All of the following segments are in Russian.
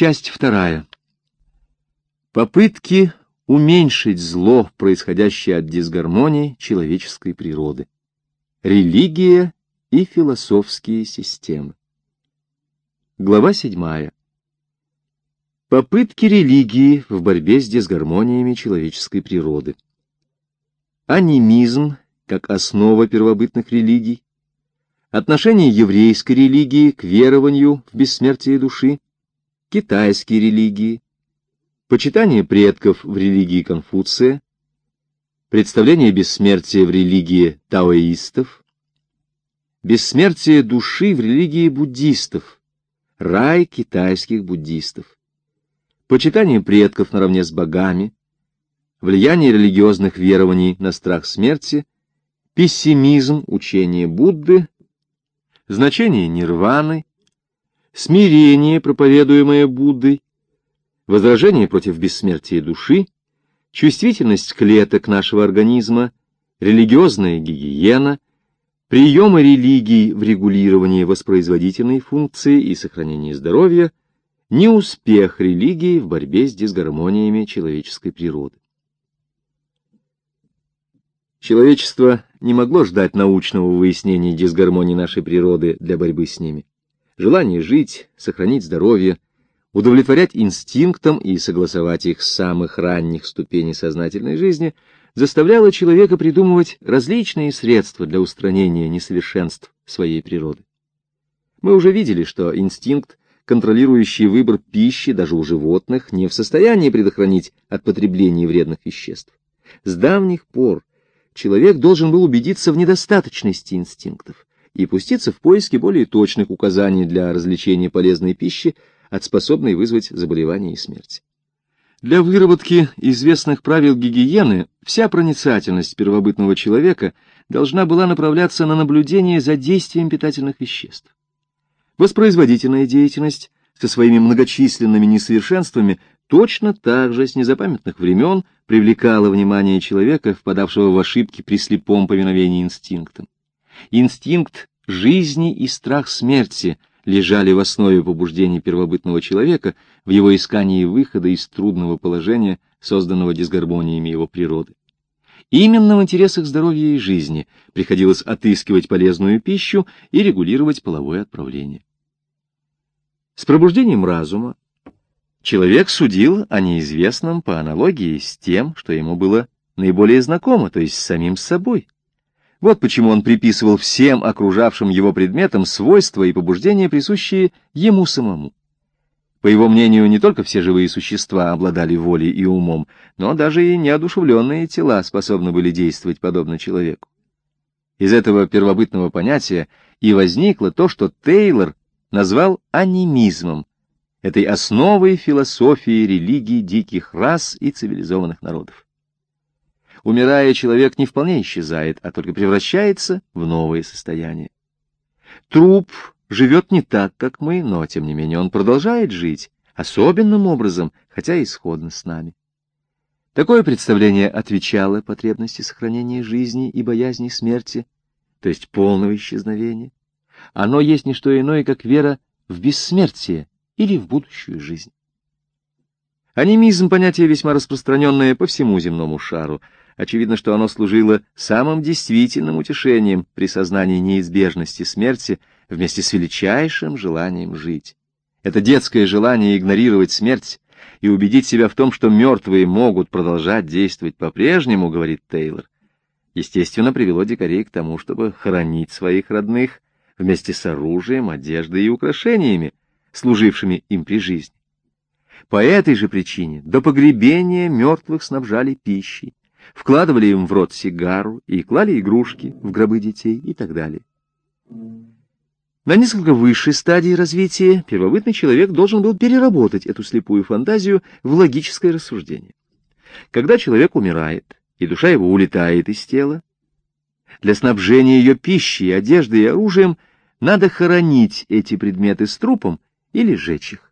Часть вторая. Попытки уменьшить зло, происходящее от дисгармонии человеческой природы. Религия и философские системы. Глава седьмая. Попытки религии в борьбе с дисгармониями человеческой природы. Анимизм как основа первобытных религий. Отношение еврейской религии к верованию в бессмертие души. Китайские религии почитание предков в религии Конфуция, представление бессмертия в религии таоистов, бессмертие души в религии буддистов, рай китайских буддистов, почитание предков наравне с богами, влияние религиозных верований на страх смерти, пессимизм учения Будды, значение нирваны, смирение, проповедуемое Буддой, возражение против бессмертия души, чувствительность клеток нашего организма, религиозная гигиена, приемы религий в регулировании воспроизводительной функции и сохранении здоровья, неуспех религии в борьбе с дисгармониями человеческой природы. Человечество не могло ждать научного выяснения дисгармонии нашей природы для борьбы с ними. Желание жить, сохранить здоровье – удовлетворять инстинктам и согласовать их с самых ранних ступеней сознательной жизни заставляло человека придумывать различные средства для устранения несовершенств своей природы. Мы уже видели, что инстинкт, контролирующий выбор пищи даже у животных, не в состоянии предохранить от потребления вредных веществ. С давних пор человек должен был убедиться в недостаточности инстинктов и пуститься в поиски более точных указаний для развлечения полезной пищи, от способной вызвать заболевание и смерть. Для выработки известных правил гигиены вся проницательность первобытного человека должна была направляться на наблюдение за действием питательных веществ. Воспроизводительная деятельность со своими многочисленными несовершенствами точно так же с незапамятных времен привлекала внимание человека, впадавшего в ошибки при слепом повиновении инстинктам. Инстинкт жизни и страх смерти лежали в основе побуждений первобытного человека в его искании выхода из трудного положения, созданного дисгармониями его природы. Именно в интересах здоровья и жизни приходилось отыскивать полезную пищу и регулировать половое отправление. С пробуждением разума человек судил о неизвестном по аналогии с тем, что ему было наиболее знакомо, то есть с самим собой. Вот почему он приписывал всем окружавшим его предметам свойства и побуждения, присущие ему самому. По его мнению, не только все живые существа обладали волей и умом, но даже и неодушевленные тела способны были действовать подобно человеку. Из этого первобытного понятия и возникло то, что Тейлор назвал анимизмом, этой основой философии религий диких рас и цивилизованных народов. Умирая, человек не вполне исчезает, а только превращается в новое состояние. Труп живет не так, как мы, но, тем не менее, он продолжает жить, особенным образом, хотя и сходно с нами. Такое представление отвечало потребности сохранения жизни и боязни смерти, то есть полного исчезновения. Оно есть не что иное, как вера в бессмертие или в будущую жизнь. Анимизм — понятие весьма распространенное по всему земному шару — Очевидно, что оно служило самым действительным утешением при сознании неизбежности смерти вместе с величайшим желанием жить. Это детское желание игнорировать смерть и убедить себя в том, что мертвые могут продолжать действовать по-прежнему, говорит Тейлор, естественно, привело дикарей к тому, чтобы хоронить своих родных вместе с оружием, одеждой и украшениями, служившими им при жизни. По этой же причине до погребения мертвых снабжали пищей, вкладывали им в рот сигару и клали игрушки в гробы детей и так далее. На несколько высшей стадии развития первобытный человек должен был переработать эту слепую фантазию в логическое рассуждение. Когда человек умирает, и душа его улетает из тела, для снабжения ее пищей, одеждой и оружием надо хоронить эти предметы с трупом или сжечь их.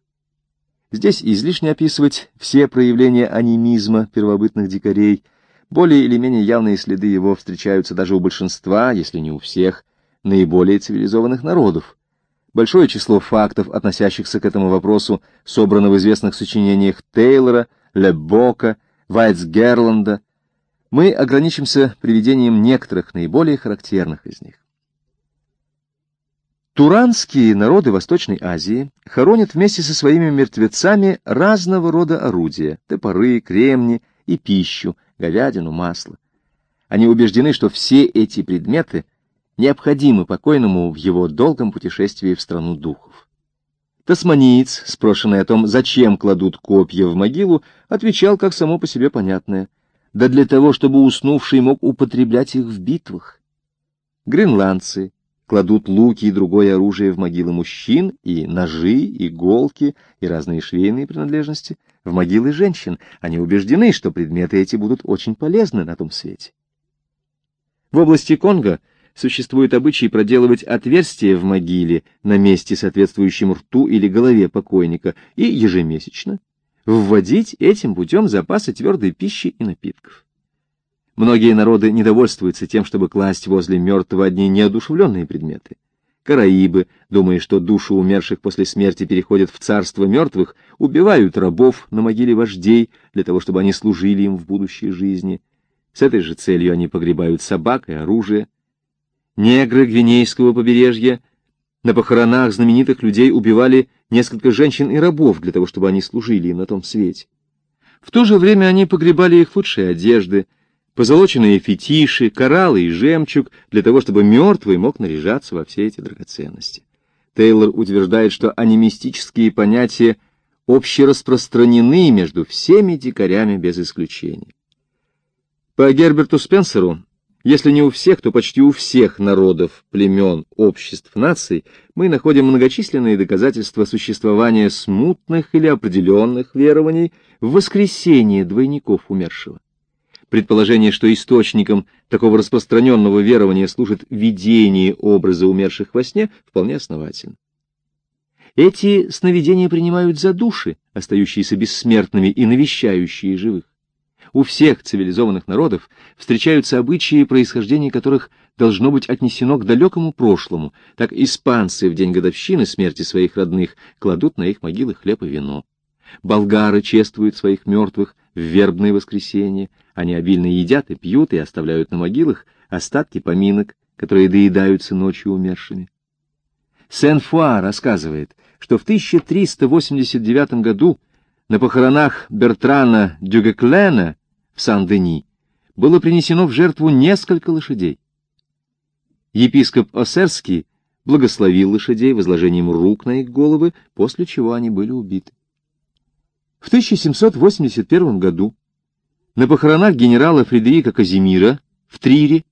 Здесь излишне описывать все проявления анимизма первобытных дикарей – более или менее явные следы его встречаются даже у большинства, если не у всех, наиболее цивилизованных народов. Большое число фактов, относящихся к этому вопросу, собрано в известных сочинениях Тейлора, Лебока, Вайтсгерланда. Мы ограничимся приведением некоторых наиболее характерных из них. Туранские народы Восточной Азии хоронят вместе со своими мертвецами разного рода орудия — топоры, кремни и пищу, говядину, масло. Они убеждены, что все эти предметы — необходимы покойному в его долгом путешествии в страну духов. Тасманиец, спрошенный о том, зачем кладут копья в могилу, отвечал как само по себе понятное. Да для того, чтобы уснувший мог употреблять их в битвах. Гренландцы кладут луки и другое оружие в могилы мужчин, и ножи, иголки, и разные швейные принадлежности в могилы женщин. Они убеждены, что предметы эти будут очень полезны на том свете. В области Конго существует обычай проделывать отверстие в могиле на месте, соответствующем рту или голове покойника, и ежемесячно вводить этим путем запасы твердой пищи и напитков. Многие народы недовольствуются тем, чтобы класть возле мертвого одни неодушевленные предметы. Караибы, думая, что души умерших после смерти переходят в царство мертвых, убивают рабов на могиле вождей для того, чтобы они служили им в будущей жизни. С этой же целью они погребают собак и оружие, Негры Гвинейского побережья на похоронах знаменитых людей убивали несколько женщин и рабов для того, чтобы они служили им на том свете. В то же время они погребали их лучшие одежды, позолоченные фетиши, кораллы и жемчуг, для того, чтобы мертвый мог наряжаться во все эти драгоценности. Тейлор утверждает, что анимистические понятия общераспространены между всеми дикарями без исключения. По Герберту Спенсеру если не у всех, то почти у всех народов, племен, обществ, наций мы находим многочисленные доказательства существования смутных или определенных верований в воскресение двойников умершего. Предположение, что источником такого распространенного верования служит видение образа умерших во сне, вполне основательно. Эти сновидения принимают за души, остающиеся бессмертными и навещающие живых у всех цивилизованных народов встречаются обычаи, происхождение которых должно быть отнесено к далекому прошлому. Так испанцы в день годовщины смерти своих родных кладут на их могилы хлеб и вино. Болгары чествуют своих мертвых в вербное воскресенье. Они обильно едят и пьют и оставляют на могилах остатки поминок, которые доедаются ночью умершими. Сен-Фуа рассказывает, что в 1389 году на похоронах Бертрана Дюгеклена в Сан-Дени, было принесено в жертву несколько лошадей. Епископ Осерский благословил лошадей возложением рук на их головы, после чего они были убиты. В 1781 году на похоронах генерала Фредерика Казимира в Трире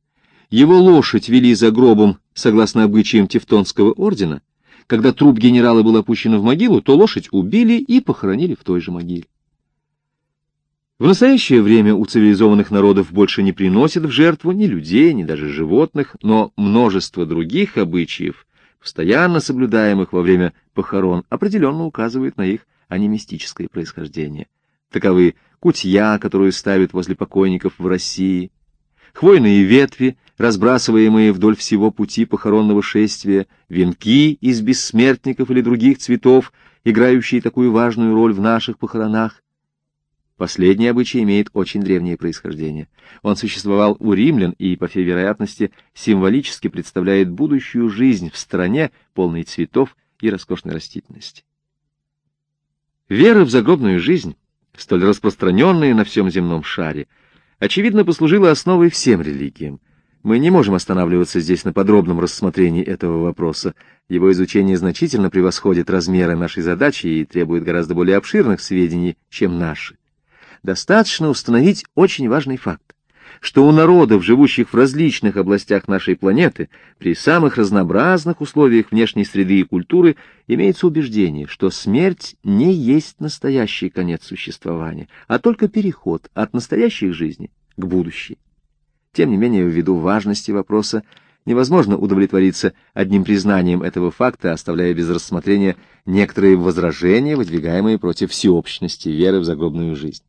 его лошадь вели за гробом, согласно обычаям Тевтонского ордена. Когда труп генерала был опущен в могилу, то лошадь убили и похоронили в той же могиле. В настоящее время у цивилизованных народов больше не приносят в жертву ни людей, ни даже животных, но множество других обычаев, постоянно соблюдаемых во время похорон, определенно указывает на их анимистическое происхождение. Таковы кутья, которую ставят возле покойников в России, хвойные ветви, разбрасываемые вдоль всего пути похоронного шествия, венки из бессмертников или других цветов, играющие такую важную роль в наших похоронах, Последний обычай имеет очень древнее происхождение. Он существовал у римлян и, по всей вероятности, символически представляет будущую жизнь в стране, полной цветов и роскошной растительности. Вера в загробную жизнь, столь распространенная на всем земном шаре, очевидно послужила основой всем религиям. Мы не можем останавливаться здесь на подробном рассмотрении этого вопроса. Его изучение значительно превосходит размеры нашей задачи и требует гораздо более обширных сведений, чем наши достаточно установить очень важный факт, что у народов, живущих в различных областях нашей планеты, при самых разнообразных условиях внешней среды и культуры, имеется убеждение, что смерть не есть настоящий конец существования, а только переход от настоящей жизни к будущей. Тем не менее, ввиду важности вопроса, невозможно удовлетвориться одним признанием этого факта, оставляя без рассмотрения некоторые возражения, выдвигаемые против всеобщности веры в загробную жизнь.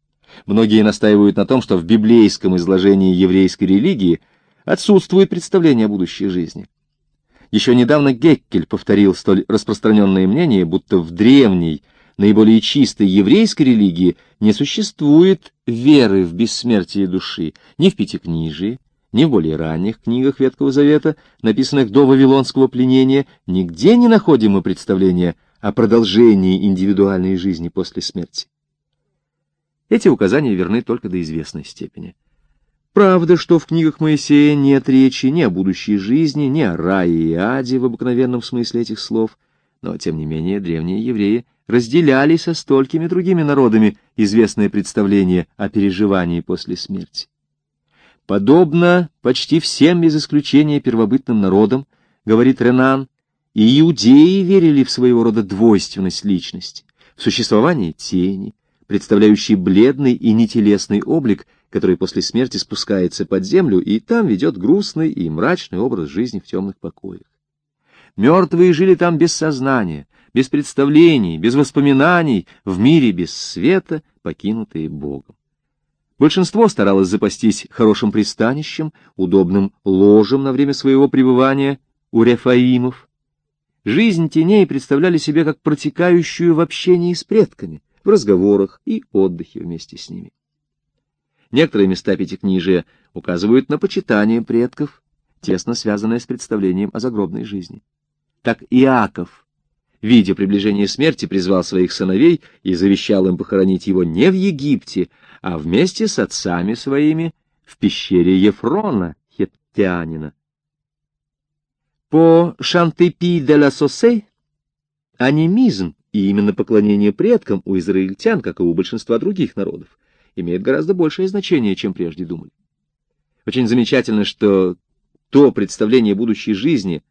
Многие настаивают на том, что в библейском изложении еврейской религии отсутствует представление о будущей жизни. Еще недавно Геккель повторил столь распространенное мнение, будто в древней, наиболее чистой еврейской религии не существует веры в бессмертие души ни в Пятикнижии, ни в более ранних книгах Ветхого Завета, написанных до Вавилонского пленения, нигде не находим мы представления о продолжении индивидуальной жизни после смерти. Эти указания верны только до известной степени. Правда, что в книгах Моисея нет речи ни о будущей жизни, ни о рае и аде в обыкновенном смысле этих слов, но, тем не менее, древние евреи разделяли со столькими другими народами известное представление о переживании после смерти. Подобно почти всем без исключения первобытным народам, говорит Ренан, и иудеи верили в своего рода двойственность личности, в существование тени, представляющей бледный и нетелесный облик, который после смерти спускается под землю и там ведет грустный и мрачный образ жизни в темных покоях. Мертвые жили там без сознания, без представлений, без воспоминаний, в мире без света, покинутые Богом. Большинство старалось запастись хорошим пристанищем, удобным ложем на время своего пребывания у рефаимов. Жизнь теней представляли себе как протекающую в общении с предками, в разговорах и отдыхе вместе с ними. Некоторые места Пятикнижия указывают на почитание предков, тесно связанное с представлением о загробной жизни. Так Иаков, видя приближение смерти, призвал своих сыновей и завещал им похоронить его не в Египте, а вместе с отцами своими в пещере Ефрона, хеттианина. По Шантепи де ла Сосе анимизм и именно поклонение предкам у израильтян, как и у большинства других народов, имеет гораздо большее значение, чем прежде думали. Очень замечательно, что то представление будущей жизни,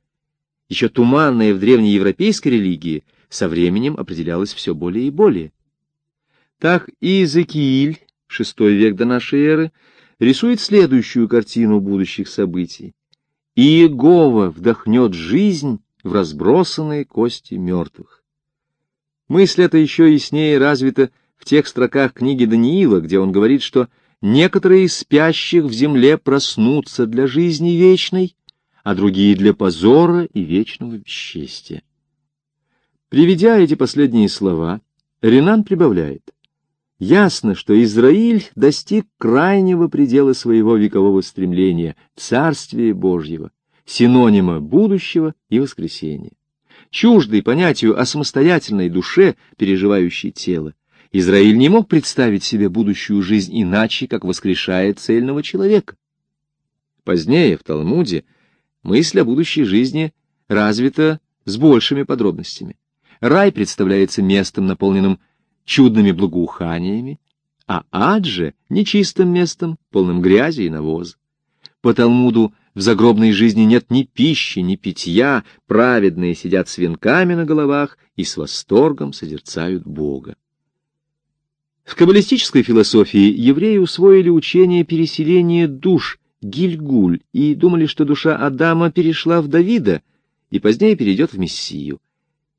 еще туманное в древнеевропейской религии, со временем определялось все более и более. Так Иезекииль, VI век до нашей эры, рисует следующую картину будущих событий. Иегова вдохнет жизнь в разбросанные кости мертвых. Мысль эта еще яснее развита в тех строках книги Даниила, где он говорит, что некоторые из спящих в земле проснутся для жизни вечной, а другие для позора и вечного бесчестия. Приведя эти последние слова, Ренан прибавляет, Ясно, что Израиль достиг крайнего предела своего векового стремления — Царствия Божьего, синонима будущего и воскресения. Чуждый понятию о самостоятельной душе, переживающей тело, Израиль не мог представить себе будущую жизнь иначе, как воскрешает цельного человека. Позднее, в Талмуде, мысль о будущей жизни развита с большими подробностями. Рай представляется местом, наполненным чудными благоуханиями, а ад же — нечистым местом, полным грязи и навоза. По Талмуду в загробной жизни нет ни пищи, ни питья, праведные сидят с венками на головах и с восторгом созерцают Бога. В каббалистической философии евреи усвоили учение переселения душ, Гильгуль, и думали, что душа Адама перешла в Давида и позднее перейдет в Мессию.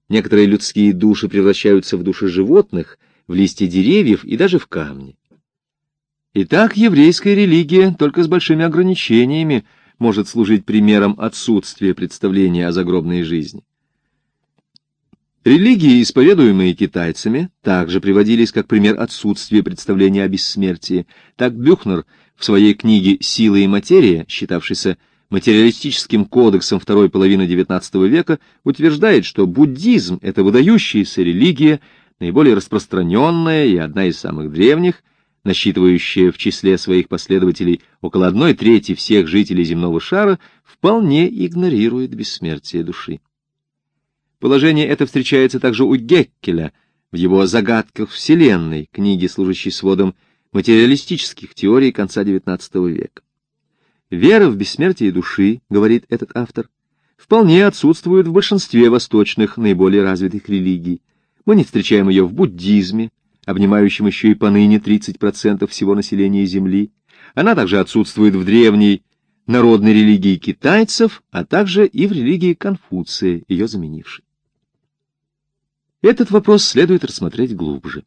Некоторые людские души превращаются в души животных, в листья деревьев и даже в камни. Итак, еврейская религия только с большими ограничениями может служить примером отсутствия представления о загробной жизни. Религии, исповедуемые китайцами, также приводились как пример отсутствия представления о бессмертии. Так Бюхнер в своей книге «Сила и материя», считавшейся материалистическим кодексом второй половины XIX века, утверждает, что буддизм — это выдающаяся религия, наиболее распространенная и одна из самых древних, насчитывающая в числе своих последователей около одной трети всех жителей земного шара, вполне игнорирует бессмертие души. Положение это встречается также у Геккеля в его «Загадках Вселенной», книге, служащей сводом материалистических теорий конца XIX века. Вера в бессмертие души, говорит этот автор, вполне отсутствует в большинстве восточных наиболее развитых религий. Мы не встречаем ее в буддизме, обнимающем еще и поныне 30% всего населения Земли. Она также отсутствует в древней народной религии китайцев, а также и в религии Конфуция, ее заменившей. Этот вопрос следует рассмотреть глубже.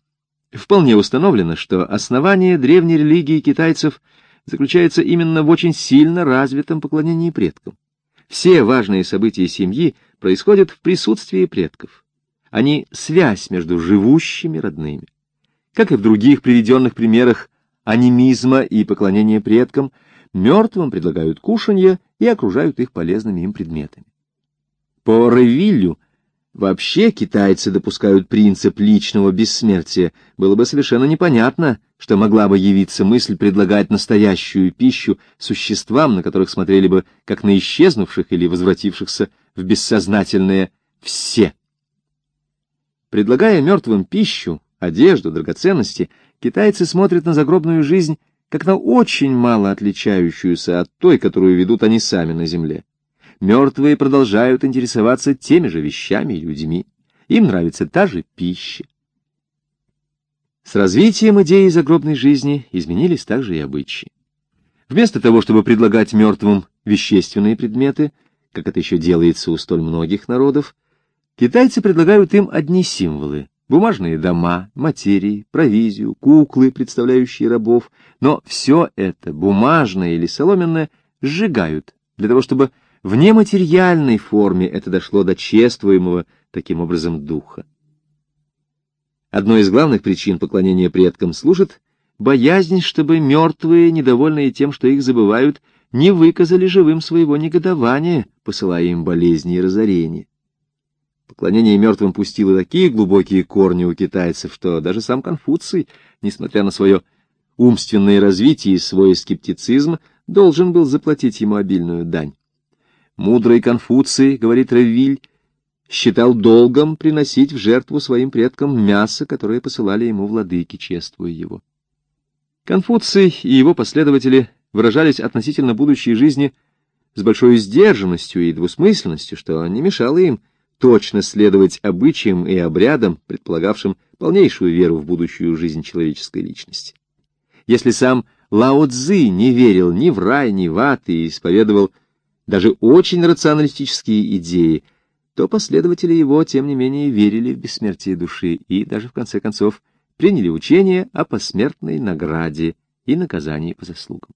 Вполне установлено, что основание древней религии китайцев заключается именно в очень сильно развитом поклонении предкам. Все важные события семьи происходят в присутствии предков. Они — связь между живущими родными. Как и в других приведенных примерах анимизма и поклонения предкам, мертвым предлагают кушанье и окружают их полезными им предметами. По Ревиллю вообще китайцы допускают принцип личного бессмертия. Было бы совершенно непонятно, что могла бы явиться мысль предлагать настоящую пищу существам, на которых смотрели бы как на исчезнувших или возвратившихся в бессознательное «все». Предлагая мертвым пищу, одежду, драгоценности, китайцы смотрят на загробную жизнь как на очень мало отличающуюся от той, которую ведут они сами на земле. Мертвые продолжают интересоваться теми же вещами и людьми. Им нравится та же пища. С развитием идеи загробной жизни изменились также и обычаи. Вместо того, чтобы предлагать мертвым вещественные предметы, как это еще делается у столь многих народов, китайцы предлагают им одни символы бумажные дома, материи, провизию, куклы, представляющие рабов, но все это, бумажное или соломенное, сжигают, для того чтобы в нематериальной форме это дошло до чествуемого таким образом духа. Одной из главных причин поклонения предкам служит боязнь, чтобы мертвые, недовольные тем, что их забывают, не выказали живым своего негодования, посылая им болезни и разорения. Поклонение мертвым пустило такие глубокие корни у китайцев, что даже сам Конфуций, несмотря на свое умственное развитие и свой скептицизм, должен был заплатить ему обильную дань. Мудрый Конфуций, говорит Ревиль, считал долгом приносить в жертву своим предкам мясо, которое посылали ему владыки, чествуя его. Конфуций и его последователи выражались относительно будущей жизни с большой сдержанностью и двусмысленностью, что не мешало им точно следовать обычаям и обрядам, предполагавшим полнейшую веру в будущую жизнь человеческой личности. Если сам Лао Цзы не верил ни в рай, ни в ад и исповедовал даже очень рационалистические идеи, то последователи его, тем не менее, верили в бессмертие души и даже, в конце концов, приняли учение о посмертной награде и наказании по заслугам.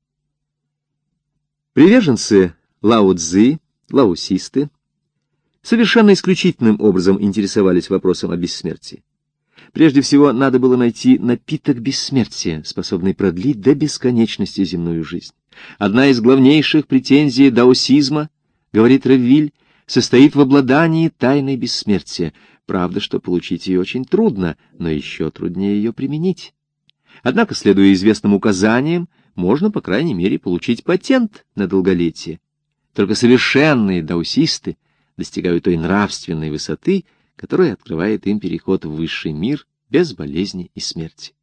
Приверженцы Лао Цзы, лаосисты, совершенно исключительным образом интересовались вопросом о бессмертии. Прежде всего, надо было найти напиток бессмертия, способный продлить до бесконечности земную жизнь. Одна из главнейших претензий даосизма, говорит Ревиль, состоит в обладании тайной бессмертия. Правда, что получить ее очень трудно, но еще труднее ее применить. Однако, следуя известным указаниям, можно, по крайней мере, получить патент на долголетие. Только совершенные даосисты достигают той нравственной высоты, которая открывает им переход в высший мир без болезни и смерти.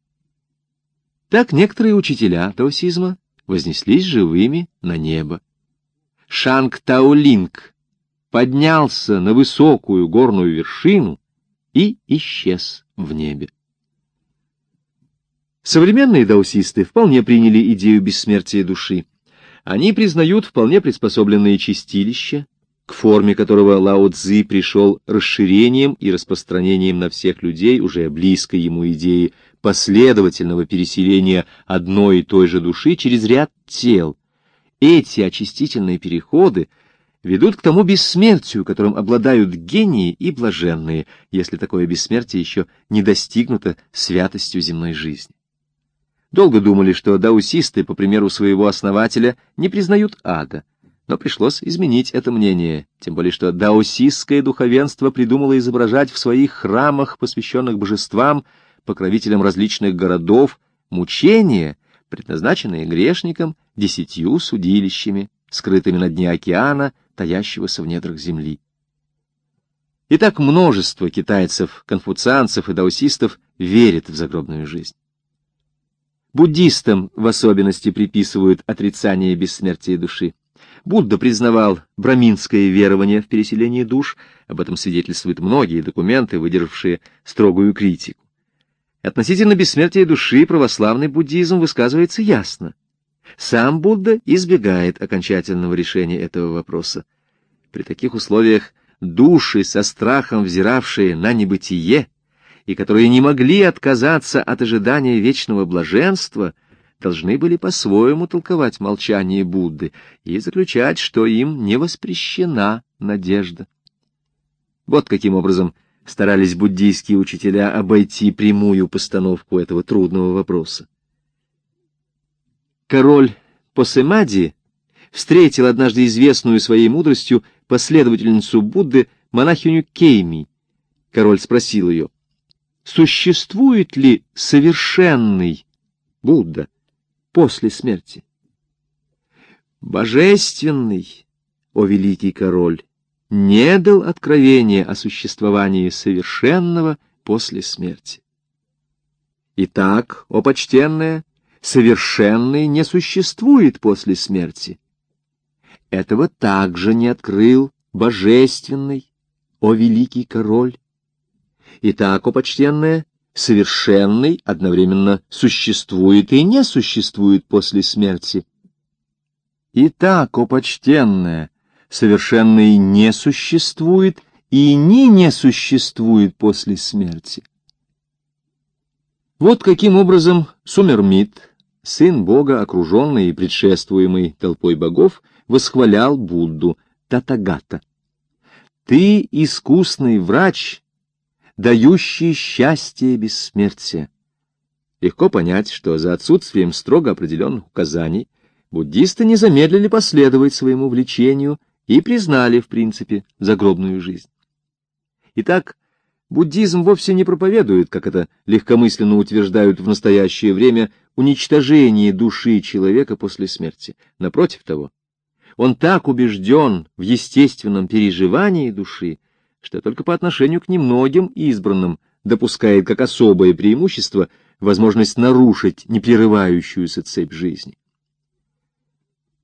Так некоторые учителя даосизма вознеслись живыми на небо. Шанг Таолинг поднялся на высокую горную вершину и исчез в небе. Современные даосисты вполне приняли идею бессмертия души. Они признают вполне приспособленные чистилища, к форме которого Лао Цзи пришел расширением и распространением на всех людей уже близкой ему идеи последовательного переселения одной и той же души через ряд тел. Эти очистительные переходы ведут к тому бессмертию, которым обладают гении и блаженные, если такое бессмертие еще не достигнуто святостью земной жизни. Долго думали, что даусисты, по примеру своего основателя, не признают ада, но пришлось изменить это мнение, тем более что даосистское духовенство придумало изображать в своих храмах, посвященных божествам, покровителям различных городов, мучения, предназначенные грешникам десятью судилищами, скрытыми на дне океана, таящегося в недрах земли. Итак, множество китайцев, конфуцианцев и даосистов верит в загробную жизнь. Буддистам в особенности приписывают отрицание бессмертия души. Будда признавал браминское верование в переселение душ, об этом свидетельствуют многие документы, выдержавшие строгую критику. Относительно бессмертия души православный буддизм высказывается ясно. Сам Будда избегает окончательного решения этого вопроса. При таких условиях души, со страхом взиравшие на небытие, и которые не могли отказаться от ожидания вечного блаженства, должны были по-своему толковать молчание Будды и заключать, что им не воспрещена надежда. Вот каким образом старались буддийские учителя обойти прямую постановку этого трудного вопроса. Король Посемади встретил однажды известную своей мудростью последовательницу Будды, монахиню Кейми. Король спросил ее, существует ли совершенный Будда после смерти? Божественный, о великий король, не дал откровения о существовании совершенного после смерти. Итак, о почтенная, совершенный не существует после смерти. Этого также не открыл божественный, о великий король. Итак, о почтенная, совершенный одновременно существует и не существует после смерти. Итак, о почтенная, совершенный не существует и ни не существует после смерти. Вот каким образом Сумермит, сын Бога, окруженный и предшествуемый толпой богов, восхвалял Будду Татагата. «Ты искусный врач, дающий счастье бессмертия». Легко понять, что за отсутствием строго определенных указаний буддисты не замедлили последовать своему влечению и признали, в принципе, загробную жизнь. Итак, буддизм вовсе не проповедует, как это легкомысленно утверждают в настоящее время, уничтожение души человека после смерти. Напротив того, он так убежден в естественном переживании души, что только по отношению к немногим избранным допускает как особое преимущество возможность нарушить непрерывающуюся цепь жизни.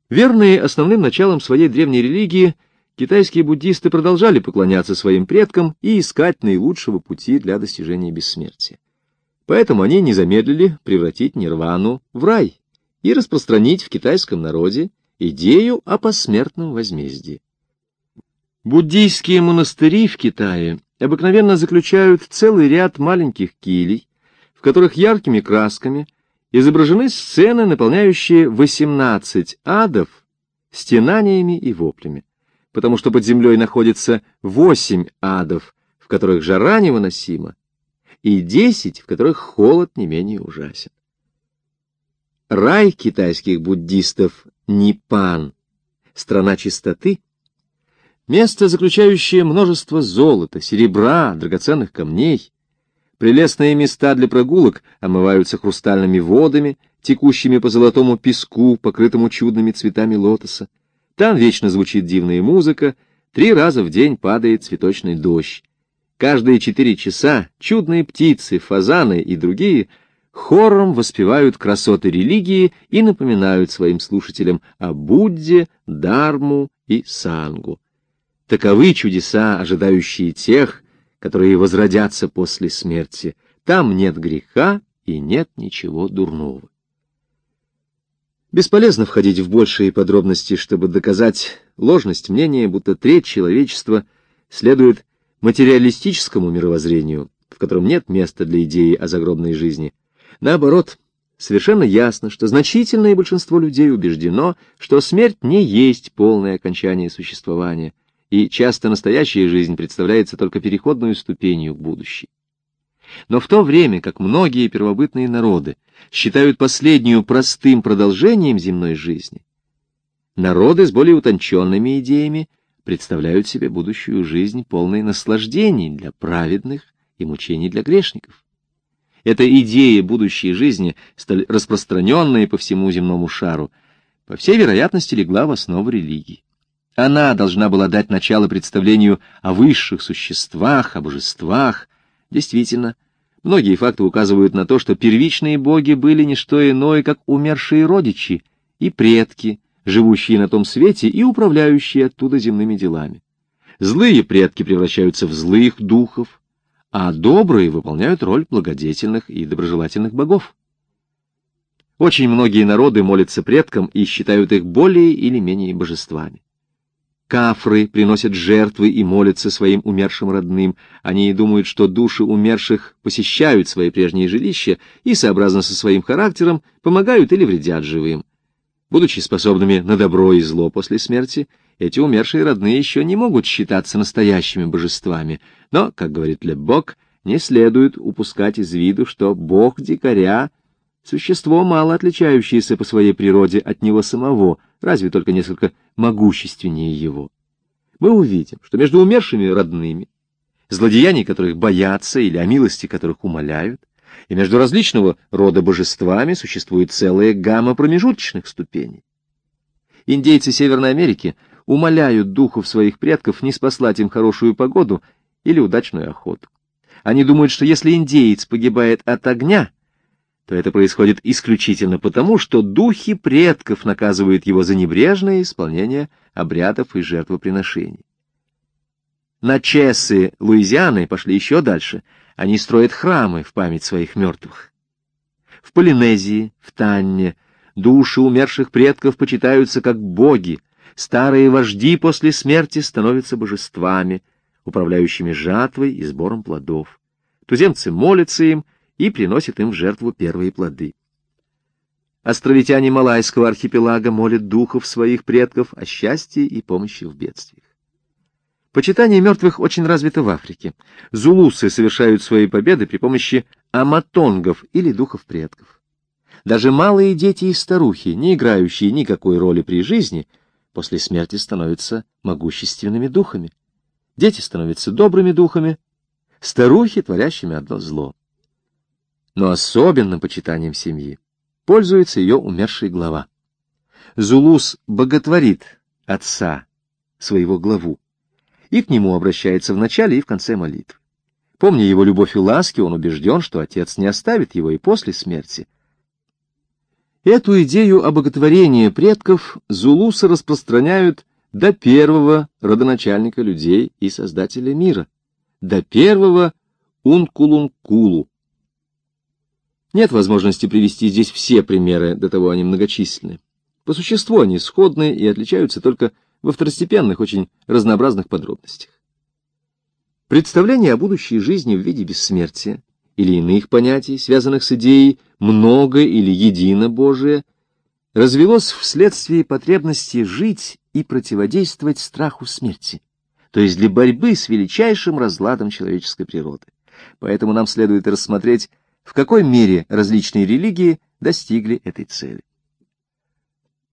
Верные основным началом своей древней религии, китайские буддисты продолжали поклоняться своим предкам и искать наилучшего пути для достижения бессмертия. Поэтому они не замедлили превратить нирвану в рай и распространить в китайском народе идею о посмертном возмездии. Буддийские монастыри в Китае обыкновенно заключают целый ряд маленьких килей, в которых яркими красками изображены сцены, наполняющие 18 адов стенаниями и воплями, потому что под землей находится 8 адов, в которых жара невыносима, и 10, в которых холод не менее ужасен. Рай китайских буддистов — Ниппан, страна чистоты, место, заключающее множество золота, серебра, драгоценных камней, Прелестные места для прогулок омываются хрустальными водами, текущими по золотому песку, покрытому чудными цветами лотоса. Там вечно звучит дивная музыка, три раза в день падает цветочный дождь. Каждые четыре часа чудные птицы, фазаны и другие хором воспевают красоты религии и напоминают своим слушателям о Будде, Дарму и Сангу. Таковы чудеса, ожидающие тех, которые возродятся после смерти. Там нет греха и нет ничего дурного. Бесполезно входить в большие подробности, чтобы доказать ложность мнения, будто треть человечества следует материалистическому мировоззрению, в котором нет места для идеи о загробной жизни. Наоборот, совершенно ясно, что значительное большинство людей убеждено, что смерть не есть полное окончание существования — и часто настоящая жизнь представляется только переходной ступенью к будущей. Но в то время, как многие первобытные народы считают последнюю простым продолжением земной жизни, народы с более утонченными идеями представляют себе будущую жизнь полной наслаждений для праведных и мучений для грешников. Эта идея будущей жизни, столь распространенная по всему земному шару, по всей вероятности легла в основу религии. Она должна была дать начало представлению о высших существах, о божествах. Действительно, многие факты указывают на то, что первичные боги были не что иное, как умершие родичи и предки, живущие на том свете и управляющие оттуда земными делами. Злые предки превращаются в злых духов, а добрые выполняют роль благодетельных и доброжелательных богов. Очень многие народы молятся предкам и считают их более или менее божествами. Кафры приносят жертвы и молятся своим умершим родным. Они думают, что души умерших посещают свои прежние жилища и, сообразно со своим характером, помогают или вредят живым. Будучи способными на добро и зло после смерти, эти умершие родные еще не могут считаться настоящими божествами, но, как говорит Лебок, не следует упускать из виду, что бог дикаря — существо, мало отличающееся по своей природе от него самого, разве только несколько могущественнее его. Мы увидим, что между умершими родными, злодеяний которых боятся или о милости которых умоляют, и между различного рода божествами существует целая гамма промежуточных ступеней. Индейцы Северной Америки умоляют духов своих предков не спаслать им хорошую погоду или удачную охоту. Они думают, что если индеец погибает от огня, то это происходит исключительно потому, что духи предков наказывают его за небрежное исполнение обрядов и жертвоприношений. Начесы Луизианы пошли еще дальше. Они строят храмы в память своих мертвых. В Полинезии, в Танне, души умерших предков почитаются как боги, старые вожди после смерти становятся божествами, управляющими жатвой и сбором плодов. Туземцы молятся им, и приносит им в жертву первые плоды. Островитяне Малайского архипелага молят духов своих предков о счастье и помощи в бедствиях. Почитание мертвых очень развито в Африке. Зулусы совершают свои победы при помощи аматонгов или духов предков. Даже малые дети и старухи, не играющие никакой роли при жизни, после смерти становятся могущественными духами. Дети становятся добрыми духами, старухи — творящими одно зло но особенным почитанием семьи пользуется ее умерший глава. Зулус боготворит отца, своего главу, и к нему обращается в начале и в конце молитвы. Помня его любовь и ласки, он убежден, что отец не оставит его и после смерти. Эту идею о боготворении предков зулусы распространяют до первого родоначальника людей и создателя мира, до первого Ункулункулу, нет возможности привести здесь все примеры, до того они многочисленны. По существу они сходны и отличаются только во второстепенных, очень разнообразных подробностях. Представление о будущей жизни в виде бессмертия или иных понятий, связанных с идеей «много» или «едино Божие», развелось вследствие потребности жить и противодействовать страху смерти, то есть для борьбы с величайшим разладом человеческой природы. Поэтому нам следует рассмотреть в какой мере различные религии достигли этой цели.